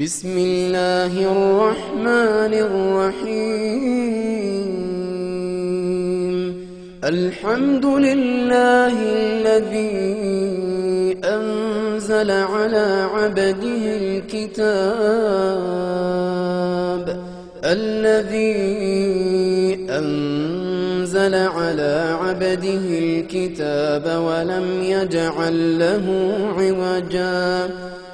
بسم الله الرحمن الرحيم. الحمد لله الذي أنزل على عبده الكتاب. الذي أنزل على عبده الكتاب ولم يجعل له عوجا.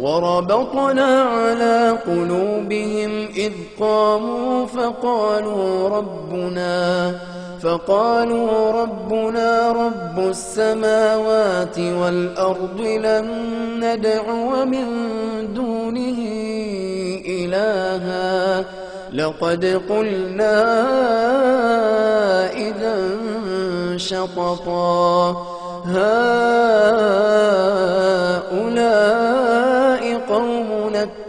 وربطنا على قلوبهم إذ قاموا فقالوا ربنا فقالوا ربنا رب السماوات والأرض لن ندعو من دونه إلها. لقد قلنا إذا شططا هؤلاء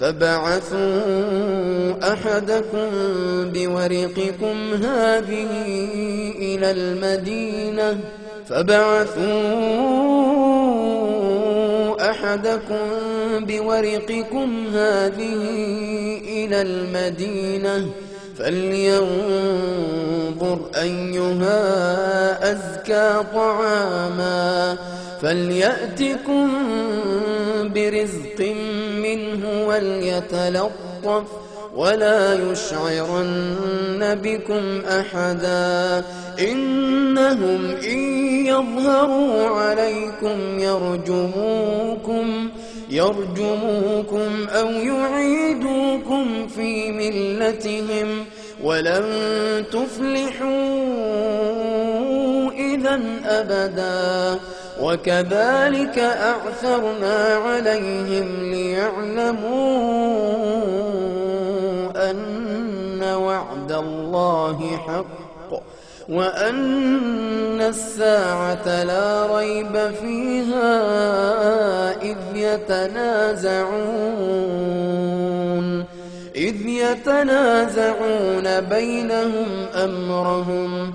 فبعثوا أحدكم بورقكم هذه إلى المدينة فبعثوا أحدكم بورقكم هذه إلى المدينة فلينظر أيها أزكى طعاما فليأتكم برزق منه وليتلطف ولا يشعرن بكم أحدا إنهم إن يظهروا عليكم يرجموكم يرجموكم أو يعيدوكم في ملتهم ولن تفلحوا أبدا وكذلك أعثرنا عليهم ليعلموا أن وعد الله حق وأن الساعة لا ريب فيها إذ يتنازعون إذ يتنازعون بينهم أمرهم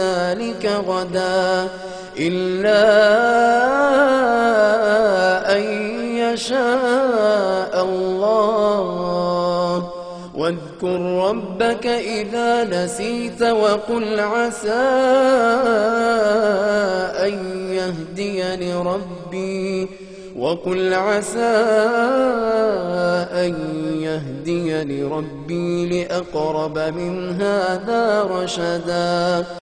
ذلك غدا إلا أن يشاء الله. واذكر ربك إذا نسيت وقل عسى أن يهديني ربي. وقل عسى أن يهديني ربي لأقرب من هذا رشدا.